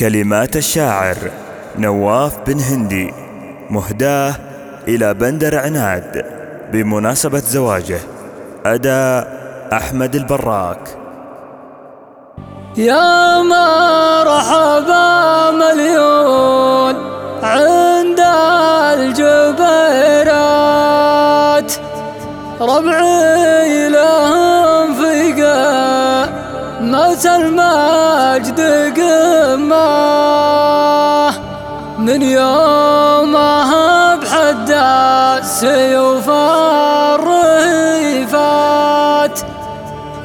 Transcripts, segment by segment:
كلمات الشاعر نواف بن هندي مهداه إلى بندر عناد بمناسبة زواجه أداء أحمد البراك. يا مرحبا مليون عند الجبيرات ربعي لهم في قامة المجد قمة من يومها بحد السيوف الرهيفات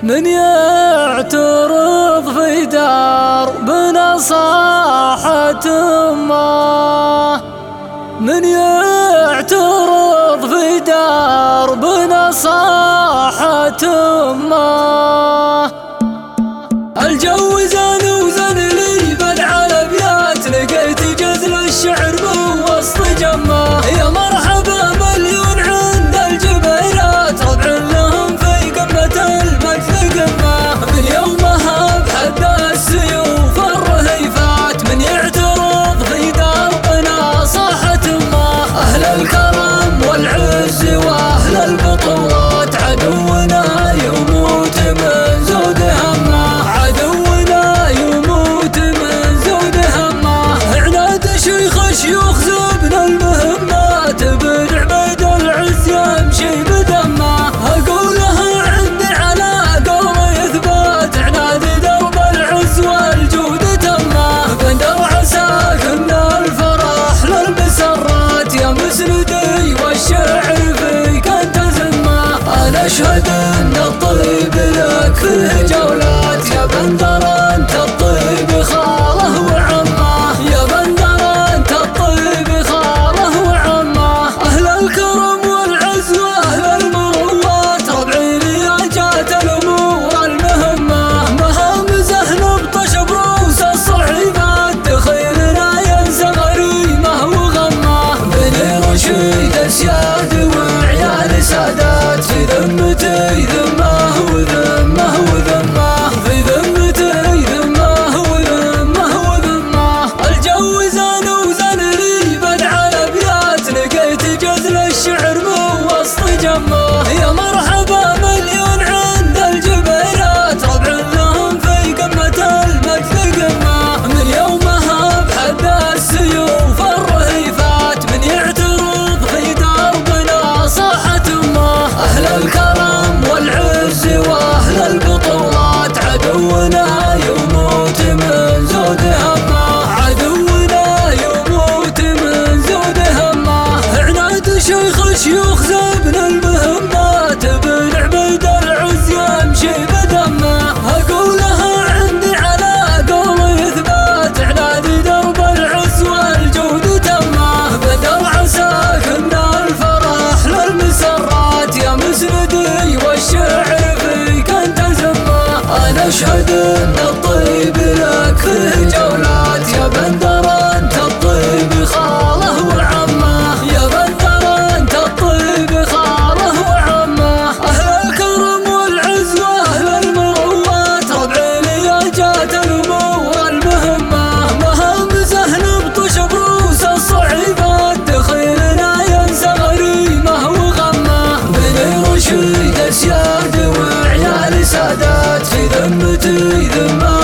من يعترض في دربنا صاحة أمه من يعترض في دربنا صاحة الجو زبنا المهمات بن عبيد العز يمشي بدمه اقولها عندي على قوم يثبات عناد درب العز والجود تمه. بندر عساك إن الفرح للمسرات يا مسندي والشعر فيك أنت زمه. أنا أشهد إن وشيده سياد وعيال سادات في ذمتي ذمه وذمه وذمه في ذمتي ذمه وذمه وذمه الجو زان وزان ريبا على بيات لقيت جذل الشعر من وسط جمه يا مرحبا مخزوب المهمات العز يمشي بدمه اقولها على العز والجود تمه. بدر الفرح للمسرات. يا مسندي والشعر فيك أنا أشهد إن Sadat fidan mı duydum